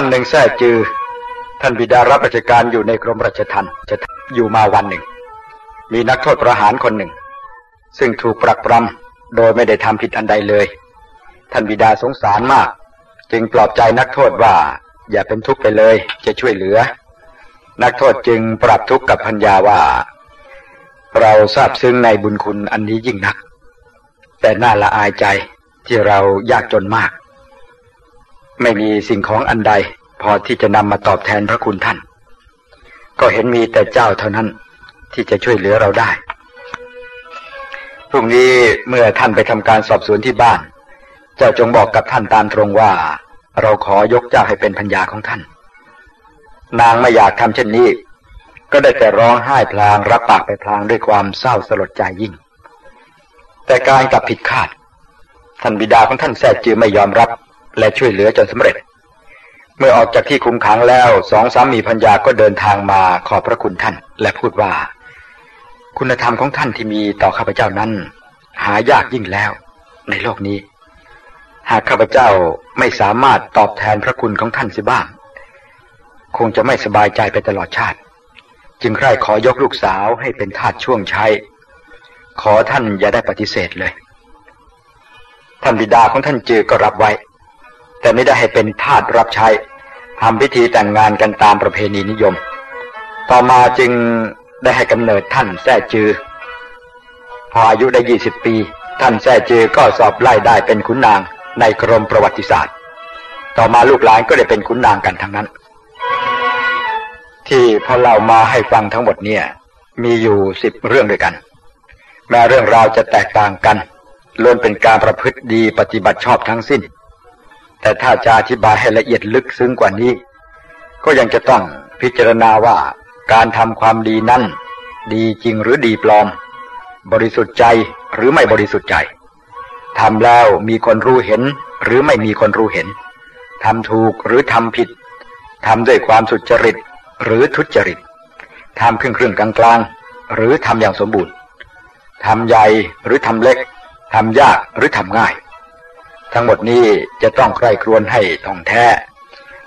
านหนึ่งแท้จือ ท่านบิดารับราชการอยู่ในกรมราชทัณฑ์จะอยู่มาวันหนึ่ง มีนักโทษประหารคนหนึ่ง ซึ่งถูกปรักปรำโดยไม่ได้ทำผิดอันใดเลย ท่านบิดาสงสารมาก จึงปลอบใจนักโทษว่าอย่าเป็นทุกข์ไปเลยจะช่วยเหลือ นักโทษจึงปรับทุกข์กับพัญญาว่า เราทราบซึ้งในบุญคุณอันนี้ยิ่งนัก แต่น่าละอายใจที่เรายากจนมาก ไม่มีสิ่งของอันใด พอที่จะนำมาตอบแทนพระคุณท่าน ก็เห็นมีแต่เจ้าเท่านั้นที่จะช่วยเหลือเราได้พรุ่งนี้เมื่อท่านไปทำการสอบสวนที่บ้าน เจ้าจงบอกกับท่านตามตรงว่า เราขอยกเจ้าให้เป็นพัญญาของท่าน นางไม่อยากทำเช่นนี้ ก็ได้แต่ร้องไห้พลางรับปากไปพลางด้วยความเศร้าสลดใจยิ่ง แต่การกลับผิดคาด ท่านบิดาของท่านแท้จือไม่ยอมรับ และช่วยเหลือจนสำเร็จ เมื่อออกจากที่คุมขังแล้วสองสามีพัญญาก็เดินทางมาขอบพระคุณท่าน และพูดว่า คุณธรรมของท่านที่มีต่อข้าพเจ้านั้น หายากยิ่งแล้ว ในโลกนี้ หากข้าพเจ้าไม่สามารถตอบแทนพระคุณของท่านสิบ้าง คงจะไม่สบายใจไปตลอดชาติ จึงใคร่ขอยกลูกสาวให้เป็นทาสช่วงใช้ ขอท่านอย่าได้ปฏิเสธเลยท่านบิดาของท่านจือก็รับไว้ แต่ไม่ได้ให้เป็นทาสรับใช้ทำพิธีแต่งงานกันตามประเพณีนิยม ต่อมาจึงได้ให้กำเนิดท่านแท้จือ พออายุได้ยี่สิบปี ท่านแท้จือก็สอบไล่ได้เป็นขุนนางในกรมประวัติศาสตร์ ต่อมาลูกหลานก็ได้เป็นขุนนางกันทั้งนั้น ที่พอเล่ามาให้ฟังทั้งหมดเนี่ย มีอยู่สิบเรื่องด้วยกัน แม้เรื่องราวจะแตกต่างกันล้วนเป็นการประพฤติดีปฏิบัติชอบทั้งสิ้น แต่ถ้าจะอธิบายให้ละเอียดลึกซึ้งกว่านี้ ก็ยังจะต้องพิจารณาว่าการทำความดีนั้น ดีจริงหรือดีปลอม บริสุทธิ์ใจหรือไม่บริสุทธิ์ใจทำแล้วมีคนรู้เห็นหรือไม่มีคนรู้เห็นทำถูกหรือทำผิดทำด้วยความสุจริตหรือทุจริตทำครึ่งครึ่งกลางกลางหรือทำอย่างสมบูรณ์ทำใหญ่หรือทำเล็กทำยากหรือทำง่าย ทั้งหมดนี้จะต้องใคร่ครวญให้ท่องแท้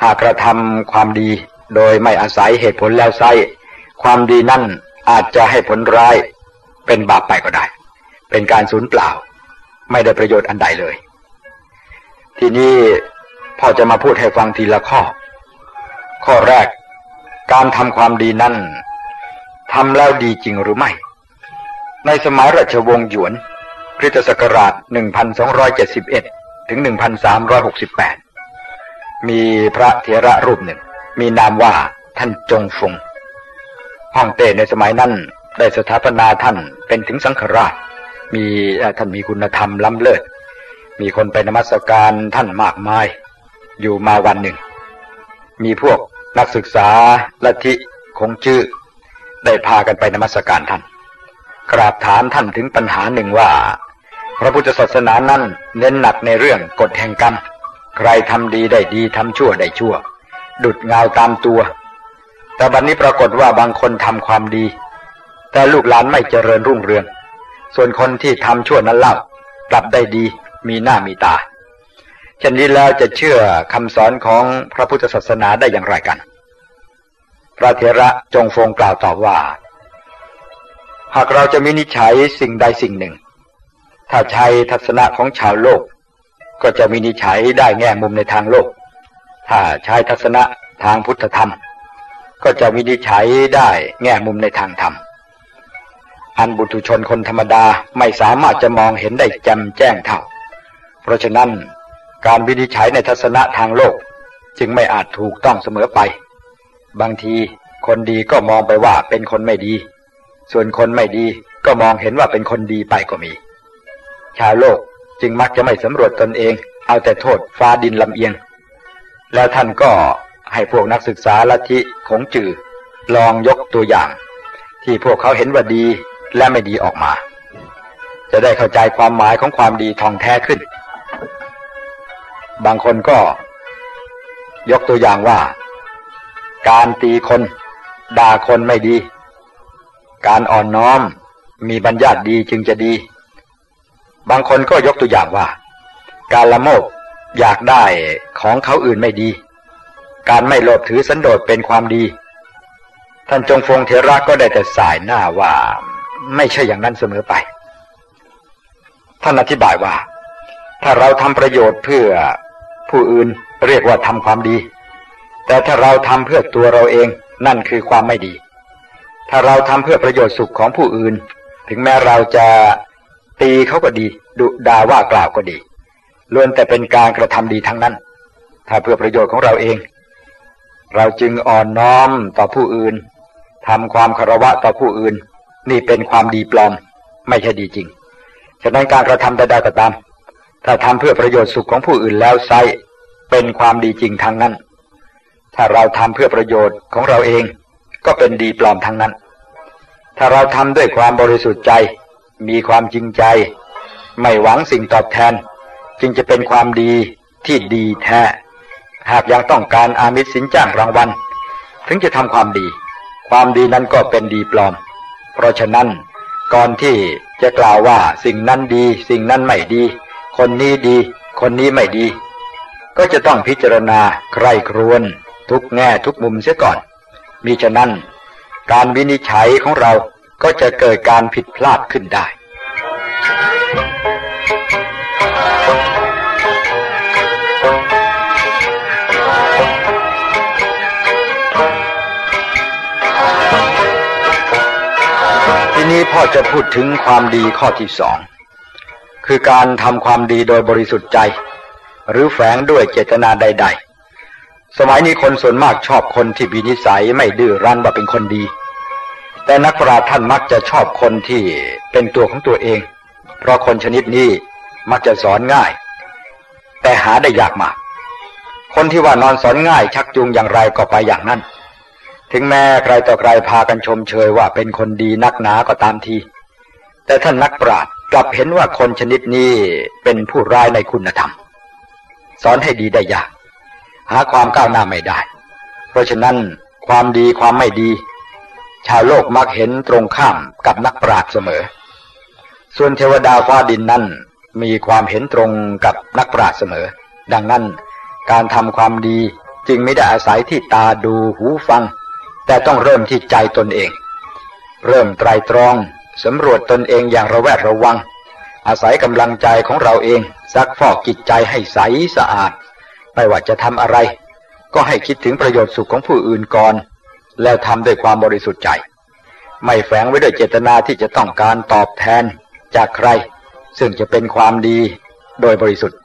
หากกระทำความดีโดยไม่อาศัยเหตุผลแล้วไซความดีนั่นอาจจะให้ผลร้ายเป็นบาปไปก็ได้ เป็นการสูญเปล่า ไม่ได้ประโยชน์อันใดเลย ทีนี้พ่อจะมาพูดให้ฟังทีละข้อ ข้อแรก การทำความดีนั้นทำแล้วดีจริงหรือไม่ ในสมัยราชวงศ์หยวนคริสตศักราช 1271 ถึง 1368 มีพระเถระรูปหนึ่ง มีนามว่าท่านจงฟงฮ่องเต้ในสมัยนั้นได้สถาปนาท่านเป็นถึงสังฆราช มีท่านมีคุณธรรมล้ำเลิศ มีคนไปนมัสการท่านมากมาย อยู่มาวันหนึ่ง มีพวกนักศึกษาลัทธิคงชื่อได้พากันไปนมัสการท่าน กราบถามท่านถึงปัญหาหนึ่งว่า ระพุทธศาสนานั้นเน้นหนักในเรื่องกฎแห่งกรรม ใครทำดีได้ดีทำชั่วได้ชั่ว ดุดเงาตามตัว แต่บัดนนี้ปรากฏว่าบางคนทำความดี แต่ลูกหลานไม่เจริญรุ่งเรือง ส่วนคนที่ทำชั่วนั้นเล่ากลับได้ดีมีหน้ามีตาเช่นนี้แล้วจะเชื่อคำสอนของพระพุทธศาสนาได้อย่างไรกัน พระเถระจงฟงกล่าวตอบว่า หากเราจะมินิจฉัยสิ่งใดสิ่งหนึ่ง ถ้าใช้ทัศนะของชาวโลก ก็จะมินิจฉัยได้แง่มุมในทางโลก ถ้าใช้ทัศนะทางพุทธธรรม ก็จะวินิจฉัยได้แง่มุมในทางธรรม อันบุตุชนคนธรรมดาไม่สามารถจะมองเห็นได้จ่มแจ้งเท่า เพราะฉะนั้นการวินิจฉัยในทัศนะทางโลก จึงไม่อาจถูกต้องเสมอไป บางทีคนดีก็มองไปว่าเป็นคนไม่ดี ส่วนคนไม่ดีก็มองเห็นว่าเป็นคนดีไปก็มี ชาวโลกจึงมักจะไม่สำรวจตนเอง เอาแต่โทษฟ้าดินลำเอียง แล้วท่านก็ให้พวกนักศึกษาลัทธิของจือลองยกตัวอย่าง ที่พวกเขาเห็นว่าดีและไม่ดีออกมา จะได้เข้าใจความหมายของความดีทองแท้ขึ้น บางคนก็ ยกตัวอย่างว่า การตีคนด่าคนไม่ดี การอ่อนน้อมมีบัญญัติดีจึงจะดี บางคนก็ยกตัวอย่างว่า การละโมบอยากได้ของเขาอื่นไม่ดี การไม่โลภถือสันโดษเป็นความดี ท่านจงฟงเทระก็ได้แต่สายหน้าว่า ไม่ใช่อย่างนั้นเสมอไป ท่านอธิบายว่า ถ้าเราทำประโยชน์เพื่อผู้อื่นเรียกว่าทำความดี แต่ถ้าเราทำเพื่อตัวเราเองนั่นคือความไม่ดี ถ้าเราทำเพื่อประโยชน์สุขของผู้อื่น ถึงแม้เราจะ ตีเขาก็ดีดุด่าว่ากล่าวก็ดีล้วนแต่เป็นการกระทำดีทั้งนั้น ถ้าเพื่อประโยชน์ของเราเอง เราจึงอ่อนน้อมต่อผู้อื่นทำความคารวะต่อผู้อื่น นี่เป็นความดีปลอม ไม่ใช่ดีจริง ฉะนั้นการกระทำใดๆก็ตาม ถ้าทำเพื่อประโยชน์สุขของผู้อื่นแล้วไซเป็นความดีจริงทั้งนั้น ถ้าเราทำเพื่อประโยชน์ของเราเอง ก็เป็นดีปลอมทั้งนั้น ถ้าเราทำด้วยความบริสุทธิ์ใจ มีความจริงใจ ไม่หวังสิ่งตอบแทน จึงจะเป็นความดีที่ดีแท้ หากยังต้องการอามิสสินจ้างรางวัล ถึงจะทำความดี ความดีนั้นก็เป็นดีปลอม เพราะฉะนั้น ก่อนที่จะกล่าวว่าสิ่งนั้นดี สิ่งนั้นไม่ดี คนนี้ดี คนนี้ไม่ดี ก็จะต้องพิจารณาใครครวนทุกแง่ทุกมุมเสียก่อน มิฉะนั้น การวินิจฉัยของเรา ก็จะเกิดการผิดพลาดขึ้นได้ ทีนี้พ่อจะพูดถึงความดีข้อที่สองคือการทำความดีโดยบริสุทธิ์ใจ หรือแฝงด้วยเจตนาใด ๆ สมัยนี้คนส่วนมากชอบคนที่มีนิสัยไม่ดื้อรั้นว่าเป็นคนดี แต่นักปราชญ์ท่านมักจะชอบคนที่เป็นตัวของตัวเอง เพราะคนชนิดนี้มักจะสอนง่าย แต่หาได้ยากมาก คนที่ว่านอนสอนง่าย ชักจูงอย่างไรก็ไปอย่างนั้น ถึงแม้ใครต่อใครพากันชมเชยว่าเป็นคนดีนักหนาก็ตามที แต่ท่านนักปราชญ์กลับเห็นว่าคนชนิดนี้เป็นผู้ร้ายในคุณธรรม สอนให้ดีได้ยาก หาความก้าวหน้าไม่ได้ เพราะฉะนั้นความดีความไม่ดี ชาวโลกมักเห็นตรงข้ามกับนักปราชญ์เสมอ ส่วนเทวดาฟ้าดินนั้นมีความเห็นตรงกับนักปราชญ์เสมอ ดังนั้นการทำความดีจึงไม่ได้อาศัยที่ตาดูหูฟัง แต่ต้องเริ่มที่ใจตนเอง เริ่มไตรตรองสำรวจตนเองอย่างระแวดระวัง อาศัยกำลังใจของเราเองซักฟอกจิตใจให้ใสสะอาด ไม่ว่าจะทำอะไร ก็ให้คิดถึงประโยชน์สุขของผู้อื่นก่อน แล้วทำด้วยความบริสุทธิ์ใจ ไม่แฝงไว้ด้วยเจตนาที่จะต้องการตอบแทนจากใคร ซึ่งจะเป็นความดีโดยบริสุทธิ์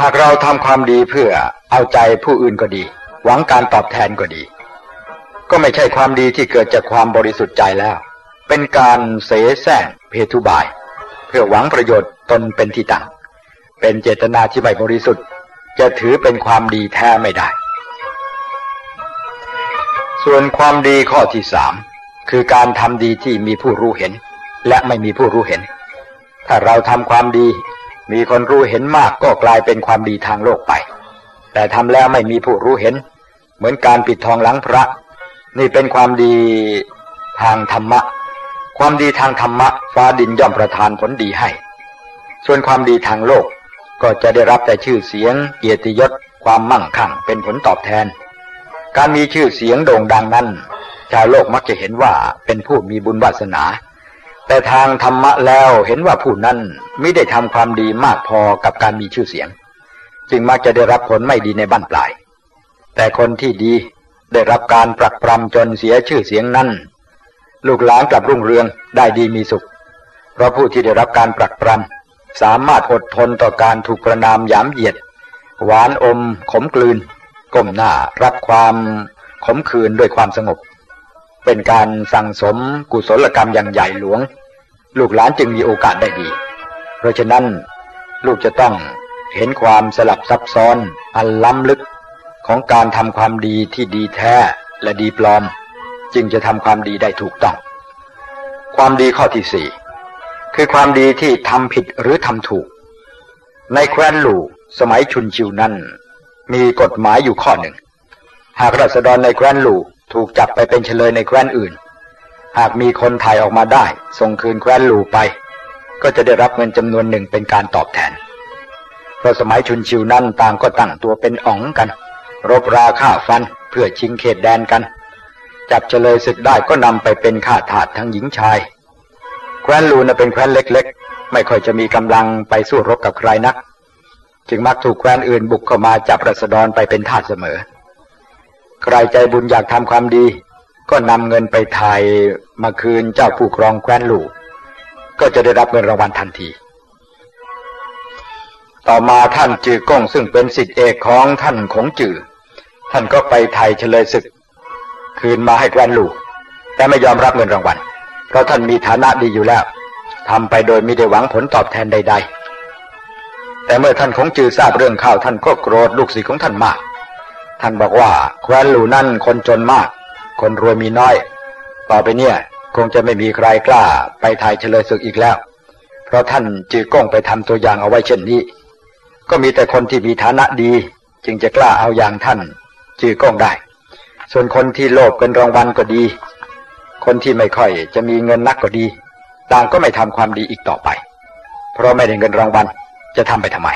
หากเราทำความดีเพื่อเอาใจผู้อื่นก็ดี หวังการตอบแทนก็ดี ก็ไม่ใช่ความดีที่เกิดจากความบริสุทธิ์ใจแล้ว เป็นการเสแสร้งเพทุบาย เพื่อหวังประโยชน์ตนเป็นที่ตั้งเป็นเจตนาที่ไม่บริสุทธิ์ จะถือเป็นความดีแท้ไม่ได้ ส่วนความดีข้อที่สามคือการทำดีที่มีผู้รู้เห็น และไม่มีผู้รู้เห็น ถ้าเราทำความดี มีคนรู้เห็นมากก็กลายเป็นความดีทางโลกไป แต่ทำแล้วไม่มีผู้รู้เห็น เหมือนการปิดทองหลังพระ นี่เป็นความดีทางธรรมะ ความดีทางธรรมะ ฟ้าดินย่อมประทานผลดีให้ ส่วนความดีทางโลกก็จะได้รับแต่ชื่อเสียง เกียรติยศ ความมั่งคั่งเป็นผลตอบแทน การมีชื่อเสียงโด่งดังนั้น ชาวโลกมักจะเห็นว่าเป็นผู้มีบุญวาสนา แต่ทางธรรมะแล้วเห็นว่าผู้นั้นไม่ได้ทำความดีมากพอกับการมีชื่อเสียง จึงมักจะได้รับผลไม่ดีในบ้านปลาย แต่คนที่ดีได้รับการปรักปรำจนเสียชื่อเสียงนั้น ลูกหลานกลับรุ่งเรืองได้ดีมีสุข เพราะผู้ที่ได้รับการปรักปรำสามารถอดทนต่อการถูกประนามยามเหยียด หวานอมขมกลืน ก้มหน้ารับความขมขื่นด้วยความสงบ เป็นการสั่งสมกุศลกรรมอย่างใหญ่หลวง ลูกหลานจึงมีโอกาสได้ดี เพราะฉะนั้นลูกจะต้องเห็นความสลับซับซ้อนอันล้ำลึกของการทำความดีที่ดีแท้และดีปลอม จึงจะทำความดีได้ถูกต้อง ความดีข้อที่สี่คือความดีที่ทำผิดหรือทำถูก ในแคว้นหลู่สมัยชุนชิวนั้น มีกฎหมายอยู่ข้อหนึ่ง หากรัษฎรในแคว้นหลู่ถูกจับไปเป็นเฉลยในแคว้นอื่น หากมีคนถ่ายออกมาได้ ส่งคืนแคว้นหลู่ไป ก็จะได้รับเงินจำนวนหนึ่งเป็นการตอบแทนเพราะสมัยชุนชิวนั้นต่างก็ตั้งตัวเป็นอ๋องกัน รบราฆ่าฟันเพื่อชิงเขตแดนกัน จับเฉลยศึกได้ก็นำไปเป็นข้าทาสทั้งหญิงชาย แคว้นลูนะเป็นแคว้นเล็กๆ ไม่ค่อยจะมีกำลังไปสู้รบกับใครนัก จึงมักถูกแคว้นอื่นบุกเข้ามาจับรัษฎรไปเป็นทาสเสมอ ใครใจบุญอยากทำความดี ก็นำเงินไปไทยมาคืนเจ้าผู้ครองแคว้นลูก็จะได้รับเงินรางวัลทันที ต่อมาท่านจือก้งซึ่งเป็นสิทธิเอกของท่านของจือ ท่านก็ไปไทยเฉลยศึก คืนมาให้แคว้นลูแต่ไม่ยอมรับเงินรางวัล เพราะท่านมีฐานะดีอยู่แล้วทำไปโดยไม่ได้หวังผลตอบแทนใด ๆ แต่เมื่อท่านของจือทราบเรื่องข่าวท่านก็โกรธลูกศิษย์ของท่านมาก ท่านบอกว่าแคว้นหลูนั่นคนจนมาก คนรวยมีน้อย ต่อไปเนี่ยคงจะไม่มีใครกล้าไปไทยเฉลยศึกอีกแล้ว เพราะท่านจือก้องไปทำตัวอย่างเอาไว้เช่นนี้ ก็มีแต่คนที่มีฐานะดี จึงจะกล้าเอาอย่างท่าน จือก้องได้ ส่วนคนที่โลภเป็นรางวัลก็ดี คนที่ไม่ค่อยจะมีเงินนักก็ดีต่างก็ไม่ทำความดีอีกต่อไป เพราะไม่ได้เงินรางวัล จะทำไปทำไม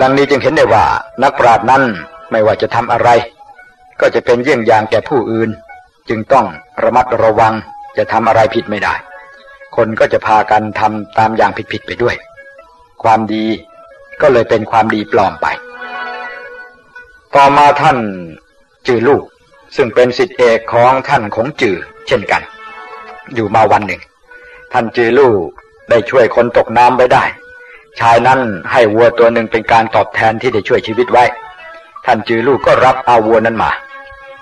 ดังนี้จึงเห็นได้ว่า นักปราชญ์นั้นไม่ว่าจะทำอะไร ก็จะเป็นเยี่ยงอย่างแก่ผู้อื่น จึงต้องระมัดระวังจะทำอะไรผิดไม่ได้ คนก็จะพากันทำตามอย่างผิดๆไปด้วย ความดีก็เลยเป็นความดีปลอมไป ต่อมาท่านจือลูก ซึ่งเป็นสิทธิเอกของท่านของจือเช่นกัน อยู่มาวันหนึ่ง ท่านจือลูกได้ช่วยคนตกน้ำไว้ได้ ชายนั้นให้วัวตัวหนึ่งเป็นการตอบแทนที่ได้ช่วยชีวิตไว้ ท่านจือลูกก็รับเอาวัวนั้นมา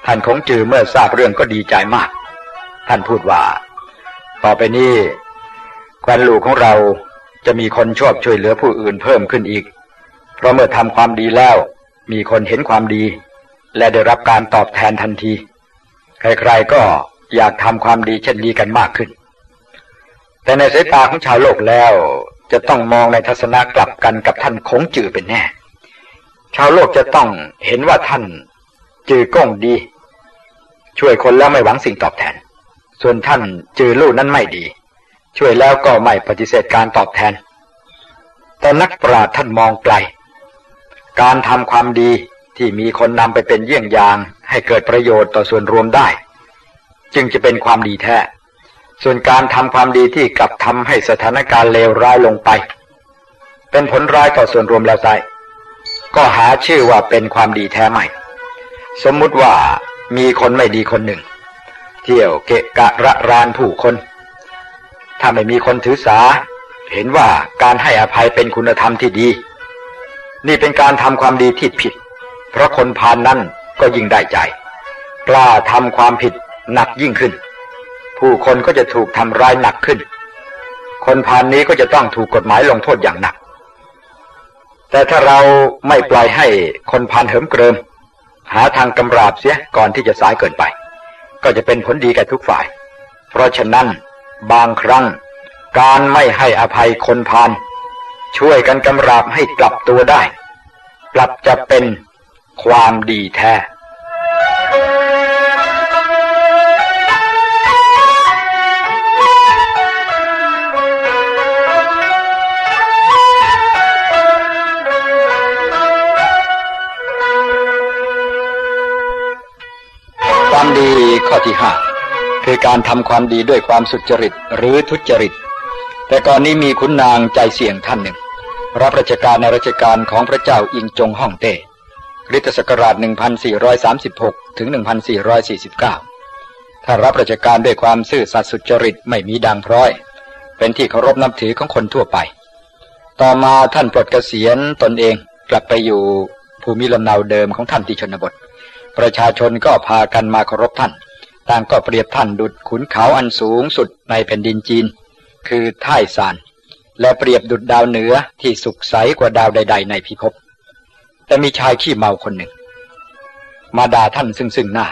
ท่านคงจือเมื่อทราบเรื่องก็ดีใจมาก ท่านพูดว่า ต่อไปนี้แควนลูกของเราจะมีคนชอบช่วยเหลือผู้อื่นเพิ่มขึ้นอีก เพราะเมื่อทำความดีแล้ว มีคนเห็นความดี และได้รับการตอบแทนทันที ใครๆก็อยากทำความดีเช่นนี้กันมากขึ้น แต่ในสายตาของชาวโลกแล้ว จะต้องมองในทัศนะกลับกันกับท่านคงจือเป็นแน่ ชาวโลกจะต้องเห็นว่าท่านจือก้องดี ช่วยคนแล้วไม่หวังสิ่งตอบแทน ส่วนท่านจือลู่นั้นไม่ดี ช่วยแล้วก็ไม่ปฏิเสธการตอบแทน แต่นักปราชญ์ท่านมองไกล การทำความดีที่มีคนนำไปเป็นเยี่ยงอย่างให้เกิดประโยชน์ต่อส่วนรวมได้ จึงจะเป็นความดีแท้ ส่วนการทำความดีที่กลับทำให้สถานการณ์เลวร้ายลงไป เป็นผลร้ายต่อส่วนรวมแล้วไซก็หาชื่อว่าเป็นความดีแท้ไม่ สมมุติว่ามีคนไม่ดีคนหนึ่ง เที่ยวเกะกะระรานผู้คน ถ้าไม่มีคนถือสา เห็นว่าการให้อภัยเป็นคุณธรรมที่ดี นี่เป็นการทำความดีที่ผิด เพราะคนพานนั้นก็ยิ่งได้ใจ กล้าทำความผิดหนักยิ่งขึ้น ผู้คนก็จะถูกทำร้ายหนักขึ้น คนพานนี้ก็จะต้องถูกกฎหมายลงโทษอย่างหนัก แต่ถ้าเราไม่ปล่อยให้คนพานเหิมเกริม หาทางกำราบเสียก่อนที่จะสายเกินไป ก็จะเป็นผลดีแก่ทุกฝ่าย เพราะฉะนั้นบางครั้งการไม่ให้อภัยคนพานช่วยกันกำราบให้กลับตัวได้ กลับจะเป็นความดีแท้ ที่ห้าคือการทำความดีด้วยความสุจริตหรือทุจริต แต่ก่อนนี้มีขุนนางใจเสี่ยงท่านหนึ่ง รับราชการในราชการของพระเจ้าอิงจงฮ่องเต้ริตศักราช 1436 ถึง 1449 ถ้ารับราชการด้วยความซื่อสัตย์สุจริตไม่มีดังพร้อย เป็นที่เคารพนับถือของคนทั่วไป ต่อมาท่านปลดเกษียณตนเองกลับไปอยู่ภูมิลำเนาเดิมของท่านที่ชนบท ประชาชนก็พากันมาเคารพท่าน ต่างก็เปรียบท่านดุดขุนเขาอันสูงสุดในแผ่นดินจีน คือท่ายซาน และเปรียบดุดดาวเหนือที่สุขใสกว่าดาวใด ๆ ในพิภพแต่มีชายขี้เมาคนหนึ่ง มาด่าท่านซึ่งซึ่งหน้า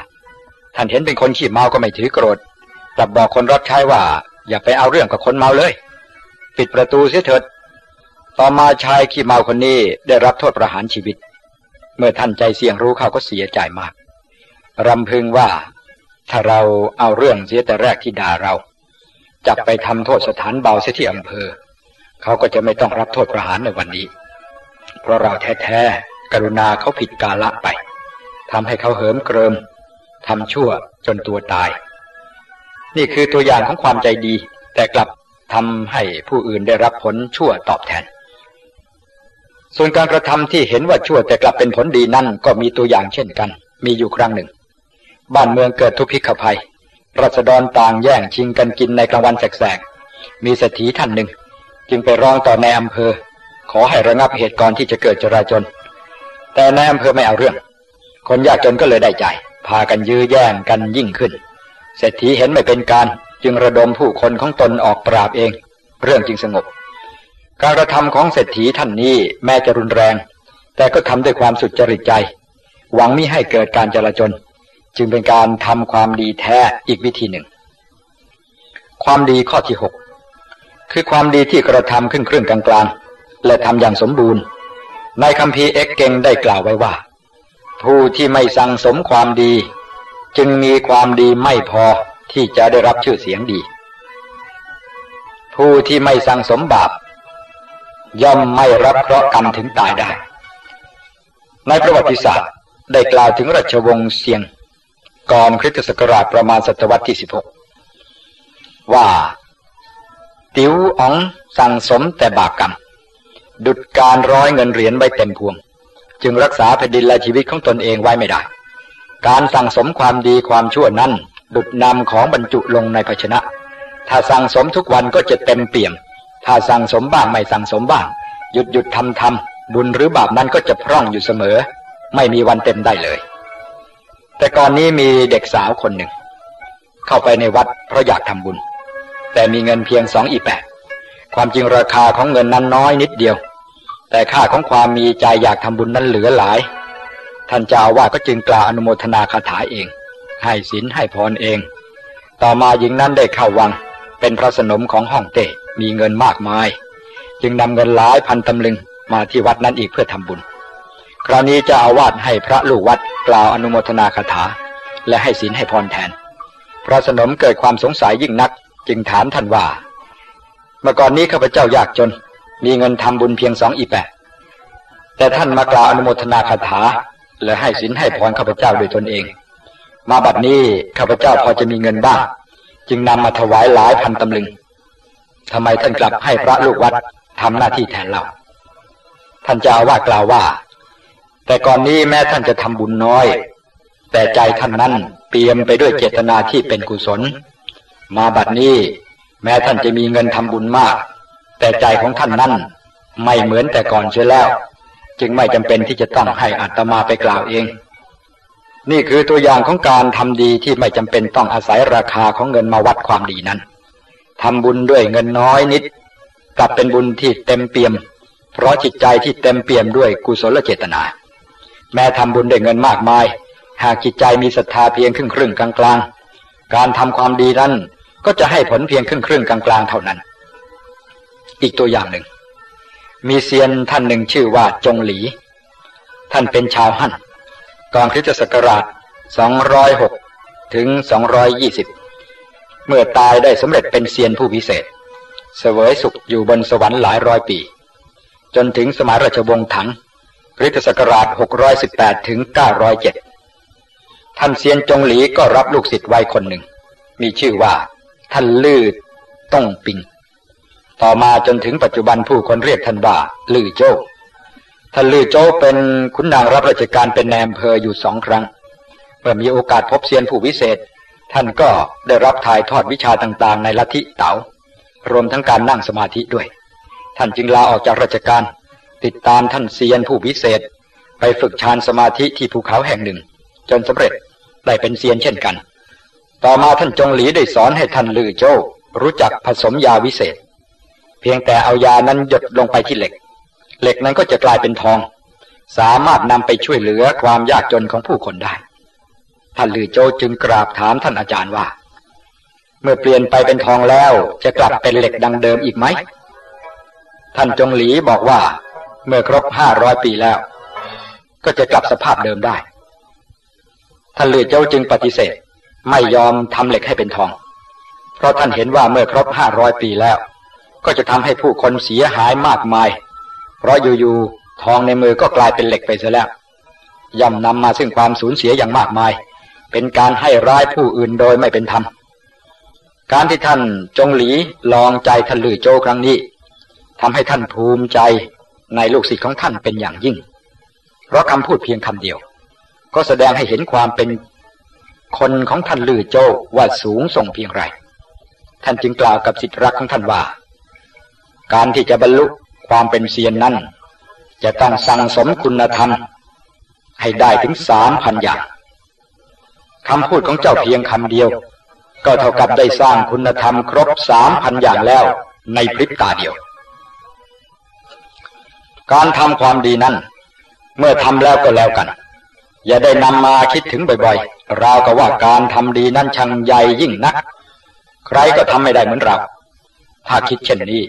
ท่านเห็นเป็นคนขี้เมาก็ไม่ถือโกรธกลับบอกคนรับใช้ว่า อย่าไปเอาเรื่องกับคนเมาเลย ปิดประตูเสียเถิด ต่อมาชายขี้เมาคนนี้ได้รับโทษประหารชีวิต เมื่อท่านใจเสี่ยงรู้เขาก็เสียใจมากรำพึงว่า ถ้าเราเอาเรื่องเสียแต่แรกที่ด่าเรา จับไปทำโทษสถานเบาเสียที่อำเภอ เขาก็จะไม่ต้องรับโทษประหารในวันนี้ เพราะเราแท้ๆกรุณาเขาผิดกาละไปทำให้เขาเหิมเกริมทำชั่วจนตัวตาย นี่คือตัวอย่างของความใจดี แต่กลับทำให้ผู้อื่นได้รับผลชั่วตอบแทน ส่วนการกระทำที่เห็นว่าชั่วแต่กลับเป็นผลดีนั่นก็มีตัวอย่างเช่นกัน มีอยู่ครั้งหนึ่ง บ้านเมืองเกิดทุพพิกภัยรัษฎรต่างแย่งชิงกันกินในกลางวันแสกๆมีเศรษฐีท่านหนึ่ง จึงไปร้องต่อในอำเภอ ขอให้ระงับเหตุก่อนที่จะเกิดจราจน แต่ในอำเภอไม่เอาเรื่อง คนยากจนก็เลยได้ใจ พากันยื้อแย่งกันยิ่งขึ้น เศรษฐีเห็นไม่เป็นการจึงระดมผู้คนของตนออกปราบเอง เรื่องจึงสงบ การกระทำของเศรษฐีท่านนี้แม้จะรุนแรง แต่ก็ทำด้วยความสุจริตใจ หวังมิให้เกิดการจลาจล จึงเป็นการทำความดีแท้อีกวิธีหนึ่ง ความดีข้อที่หกคือความดีที่กระทำครึ่งครึ่งกลางกลางและทำอย่างสมบูรณ์ ในคำพีเอ็กเกงได้กล่าวไว้ว่า ผู้ที่ไม่สั่งสมความดี จึงมีความดีไม่พอที่จะได้รับชื่อเสียงดี ผู้ที่ไม่สั่งสมบาป ย่อมไม่รับเคราะห์กรรมถึงตายได้ ในประวัติศาสตร์ได้กล่าวถึงราชวงศ์เซียง ก่อนคริสตศักราชประมาณศตวรรษที่สิบหกว่า ติ๋วอ๋องสั่งสมแต่บาปกรรม ดุดการร้อยเงินเหรียญไว้เต็มพวง จึงรักษาแผ่นดินและชีวิตของตนเองไว้ไม่ได้ การสั่งสมความดีความชั่วนั้น ดุดนำของบรรจุลงในภาชนะ ถ้าสั่งสมทุกวันก็จะเต็มเปี่ยม ถ้าสั่งสมบ้างไม่สั่งสมบ้าง หยุดหยุดทำทำบุญหรือบาปนั้นก็จะพร่องอยู่เสมอ ไม่มีวันเต็มได้เลย แต่ก่อนนี้มีเด็กสาวคนหนึ่ง เข้าไปในวัดเพราะอยากทำบุญ แต่มีเงินเพียงสองอีแปดความจริงราคาของเงินนั้นน้อยนิดเดียว แต่ค่าของความมีใจอยากทำบุญนั้นเหลือหลาย ท่านเจ้าว่าก็จึงกล่าวอนุโมทนาคาถาเอง ให้ศีลให้พรเอง ต่อมาหญิงนั้นได้เข้าวัง เป็นพระสนมของห้องเต้มีเงินมากมาย จึงนำเงินหลายพันตำลึงมาที่วัดนั้นอีกเพื่อทำบุญ คราวนี้จะอาวาสให้พระลูกวัด กล่าวอนุโมทนาคาถา และให้ศีลให้พรแทน พระสนมเกิดความสงสัยยิ่งนัก จึงถามท่านว่า เมื่อก่อนนี้ข้าพเจ้ายากจน มีเงินทำบุญเพียงสองอีแปดแต่ท่านมากล่าวอนุโมทนาคาถา และให้ศีลให้พรข้าพเจ้าโดยตนเอง มาบัดนี้ข้าพเจ้าพอจะมีเงินบ้าง จึงนำมาถวายหลายพันตำลึงทำไมท่านกลับให้พระลูกวัดทำหน้าที่แทนเราท่านเจ้าว่ากล่าวว่า แต่ก่อนนี้แม้ท่านจะทำบุญน้อย แต่ใจท่านนั้นเปี่ยมไปด้วยเจตนาที่เป็นกุศล มาบัดนี้ แม้ท่านจะมีเงินทำบุญมาก แต่ใจของท่านนั้นไม่เหมือนแต่ก่อนเสียแล้ว จึงไม่จำเป็นที่จะต้องให้อัตมาไปกล่าวเอง นี่คือตัวอย่างของการทำดีที่ไม่จำเป็นต้องอาศัยราคาของเงินมาวัดความดีนั้นทำบุญด้วยเงินน้อยนิดกลับเป็นบุญที่เต็มเปี่ยม เพราะจิตใจที่เต็มเปี่ยมด้วยกุศลเจตนา แม้ทำบุญได้เงินมากมาย หากจิตใจมีศรัทธาเพียงครึ่งครึ่งกลางกลางการทำความดีนั้นก็จะให้ผลเพียงครึ่งครึ่งกลางกลางเท่านั้น อีกตัวอย่างหนึ่ง มีเซียนท่านหนึ่งชื่อว่าจงหลี ท่านเป็นชาวฮั่นก่อนคริสตศักราช 206 ถึง 220 เมื่อตายได้สำเร็จเป็นเซียนผู้พิเศษ เสวยสุขอยู่บนสวรรค์หลายร้อยปี จนถึงสมัยราชวงศ์ถัง คริสตศักราช 618 ถึง 907 ท่านเซียนจงหลีก็รับลูกศิษย์ไว้คนหนึ่ง มีชื่อว่า ท่านลืดต้องปิง ต่อมาจนถึงปัจจุบันผู้คนเรียกท่านว่า ลือโจ้ท่านลือโจ้เป็นขุนนางรับราชการเป็นแนมเพออยู่สองครั้ง เมื่อมีโอกาสพบเซียนผู้วิเศษ ท่านก็ได้รับถ่ายทอดวิชาต่างๆ ในลัทธิเต๋ารวมทั้งการนั่งสมาธิด้วย ท่านจึงลาออกจากราชการ ติดตามท่านเซียนผู้พิเศษ ไปฝึกฌานสมาธิที่ภูเขาแห่งหนึ่ง จนสำเร็จได้เป็นเซียนเช่นกัน ต่อมาท่านจงหลีได้สอนให้ท่านลือโจ้ รู้จักผสมยาวิเศษ เพียงแต่เอายานั้นหยดลงไปที่เหล็ก เหล็กนั้นก็จะกลายเป็นทอง สามารถนำไปช่วยเหลือความยากจนของผู้คนได้ ท่านลือโจจึงกราบถามท่านอาจารย์ว่า เมื่อเปลี่ยนไปเป็นทองแล้วจะกลับเป็นเหล็กดังเดิมอีกไหมท่านจงหลีบอกว่า เมื่อครบห้าร้อยปีแล้ว ก็จะกลับสภาพเดิมได้ท่านเลือเจ้าจึงปฏิเสธ ไม่ยอมทำเหล็กให้เป็นทอง เพราะท่านเห็นว่าเมื่อครบห้าร้อยปีแล้ว ก็จะทำให้ผู้คนเสียหายมากมาย เพราะอยู่ๆทองในมือก็กลายเป็นเหล็กไปเสียแล้วย่อมนำมาซึ่งความสูญเสียอย่างมากมาย เป็นการให้ร้ายผู้อื่นโดยไม่เป็นธรรมการที่ท่านจงหลีลองใจท่านลือโจครั้งนี้ทำให้ท่านภูมิใจ ในลูกศิษย์ของท่านเป็นอย่างยิ่ง เพราะคำพูดเพียงคำเดียว ก็แสดงให้เห็นความเป็นคนของท่านลือโจว่าสูงส่งเพียงไร ท่านจึงกล่าวกับสิทธิรักของท่านว่า การที่จะบรรลุความเป็นเซียนนั้น จะต้องสั่งสมคุณธรรม ให้ได้ถึงสามพันอย่างคำพูดของเจ้าเพียงคำเดียว ก็เท่ากับได้สร้างคุณธรรมครบสามพันอย่างแล้วในพริบตาเดียว การทำความดีนั้น เมื่อทำแล้วก็แล้วกัน อย่าได้นำมาคิดถึงบ่อยๆราวกับว่าการทำดีนั้นช่างใหญ่ยิ่งนัก ใครก็ทำไม่ได้เหมือนเรา ถ้าคิดเช่นนี้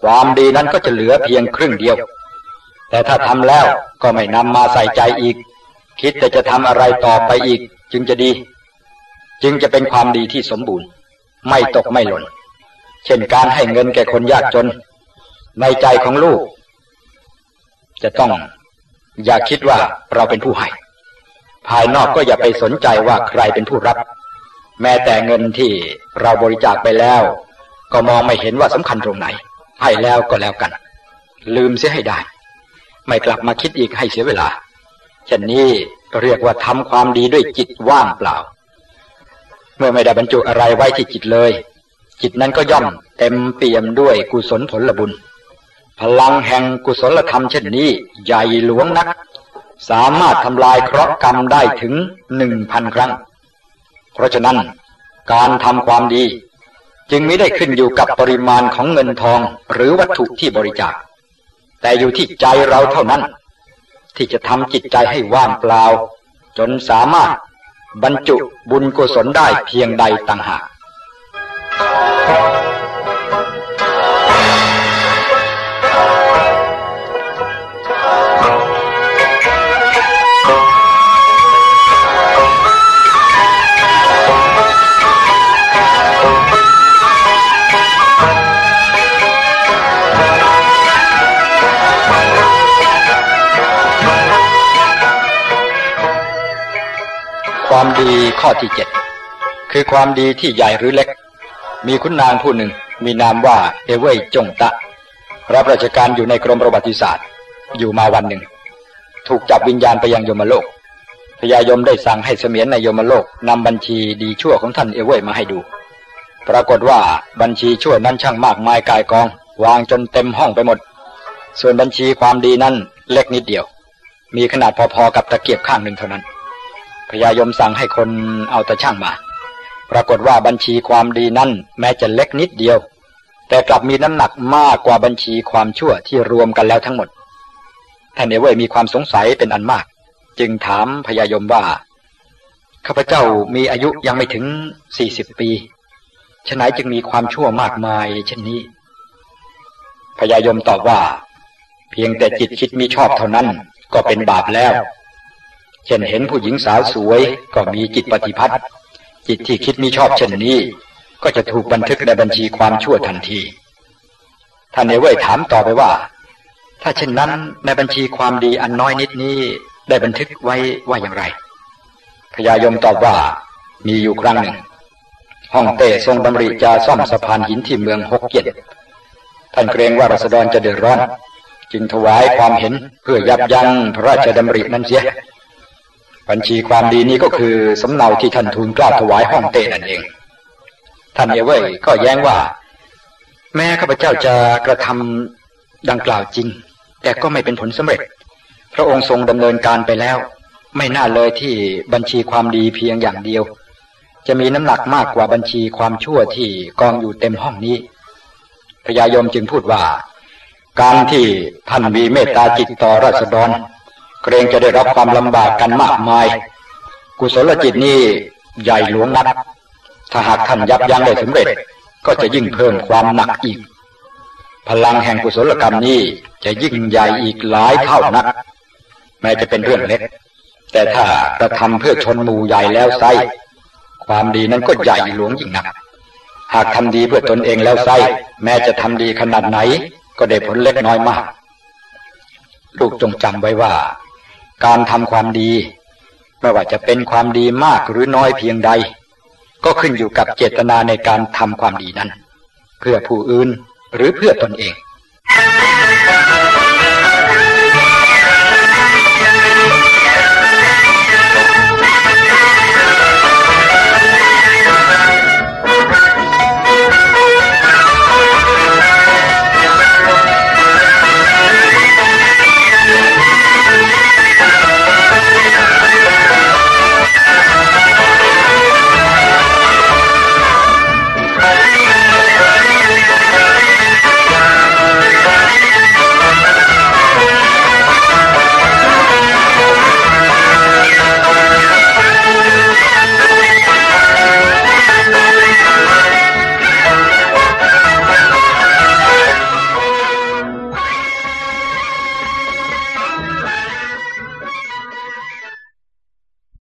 ความดีนั้นก็จะเหลือเพียงครึ่งเดียว แต่ถ้าทำแล้วก็ไม่นำมาใส่ใจอีก คิดแต่จะทำอะไรต่อไปอีก จึงจะดี จึงจะเป็นความดีที่สมบูรณ์ ไม่ตกไม่หล่น เช่นการให้เงินแก่คนยากจน ในใจของลูก จะต้องอย่าคิดว่าเราเป็นผู้ให้ ภายนอกก็อย่าไปสนใจว่าใครเป็นผู้รับ แม้แต่เงินที่เราบริจาคไปแล้ว ก็มองไม่เห็นว่าสำคัญตรงไหน ให้แล้วก็แล้วกัน ลืมเสียให้ได้ ไม่กลับมาคิดอีกให้เสียเวลาเช่นนี้เรียกว่าทำความดีด้วยจิตว่างเปล่า เมื่อไม่ได้บรรจุอะไรไว้ที่จิตเลย จิตนั้นก็ย่อมเต็มเปี่ยมด้วยกุศลผลบุญ พลังแห่งกุศลธรรมเช่นนี้ ใหญ่หลวงนัก สามารถทำลายเคราะห์กรรมได้ถึงหนึ่งพันครั้ง เพราะฉะนั้น การทำความดี จึงไม่ได้ขึ้นอยู่กับปริมาณของเงินทองหรือวัตถุที่บริจาค แต่อยู่ที่ใจเราเท่านั้น ที่จะทำจิตใจให้ว่างเปล่า จนสามารถบรรจุบุญกุศลได้เพียงใดต่างหาก ความดีข้อที่เจ็ดคือความดีที่ใหญ่หรือเล็ก มีคุณนางผู้หนึ่ง มีนามว่าเอเว่ยจงตะ รับราชการอยู่ในกรมประวัติศาสตร์ อยู่มาวันหนึ่ง ถูกจับวิญญาณไปยังยมโลกพญายมได้สั่งให้เสมียนในยมโลกนำบัญชีดีชั่วของท่านเอเว่ยมาให้ดู ปรากฏว่าบัญชีชั่วนั้นช่างมากมายกายกอง วางจนเต็มห้องไปหมด ส่วนบัญชีความดีนั้นเล็กนิดเดียว มีขนาดพอๆกับตะเกียบข้างหนึ่งเท่านั้น พญายมสั่งให้คนเอาตะช่างมา ปรากฏว่าบัญชีความดีนั้นแม้จะเล็กนิดเดียว แต่กลับมีน้ำหนักมากกว่าบัญชีความชั่วที่รวมกันแล้วทั้งหมดท่านเอเวยมีความสงสัยเป็นอันมาก จึงถามพญายมว่าข้าพเจ้ามีอายุยังไม่ถึงสี่สิบปีฉนัยจึงมีความชั่วมากมายเช่นนี้พญายมตอบว่า เพียงแต่จิตคิดมีชอบเท่านั้นก็เป็นบาปแล้ว เช่นเห็นผู้หญิงสาวสวยก็มีจิตปฏิพัทธ์จิตที่คิดมีชอบเช่นนี้ ก็จะถูกบันทึกในบัญชีความชั่วทันทีท่านเนเว่ยถามต่อไปว่า ถ้าเช่นนั้นในบัญชีความดีอันน้อยนิดนี้ได้บันทึกไว้ว่าอย่างไรพญายมตอบว่ามีอยู่ครั้งหนึ่งห้องเต้ทรงดำริจะซ่อมสะพานหินที่เมืองฮกเก็ตท่านเกรงว่ารัษฎรจะเดือดร้อน จึงถวายความเห็นเพื่อยับยั้งพระราชดำรินั้นเสีย บัญชีความดีนี้ก็คือสำเนาที่ท่านทูลกล้าถวายห้องเต้นั่นเอง ท่านเอเว่ยก็แย้งว่า แม้ข้าพเจ้าจะกระทำดังกล่าวจริง แต่ก็ไม่เป็นผลสำเร็จ พระองค์ทรงดำเนินการไปแล้ว ไม่น่าเลยที่บัญชีความดีเพียงอย่างเดียว จะมีน้ำหนักมากกว่าบัญชีความชั่วที่กองอยู่เต็มห้องนี้พญายมจึงพูดว่า การที่ท่านมีเมตตาจิตต่อราษฎร เกรงจะได้รับความลำบากกันมากมาย กุศลจิตนี้ใหญ่หลวงนัก ถ้าหากท่านยับยั้งได้สำเร็จ ก็จะยิ่งเพิ่มความหนักอีก พลังแห่งกุศลกรรมนี้จะยิ่งใหญ่อีกหลายเท่านัก แม้จะเป็นเรื่องเล็ก แต่ถ้ากระทำเพื่อชนหมู่ใหญ่แล้วไซความดีนั้นก็ใหญ่หลวงยิ่งนัก หากทำดีเพื่อตนเองแล้วไซแม้จะทำดีขนาดไหน ก็ได้ผลเล็กน้อยมาก ลูกจงจำไว้ว่า การทำความดี ไม่ว่าจะเป็นความดีมากหรือน้อยเพียงใด ก็ขึ้นอยู่กับเจตนาในการทำความดีนั้น เพื่อผู้อื่นหรือเพื่อตนเอง Thank you.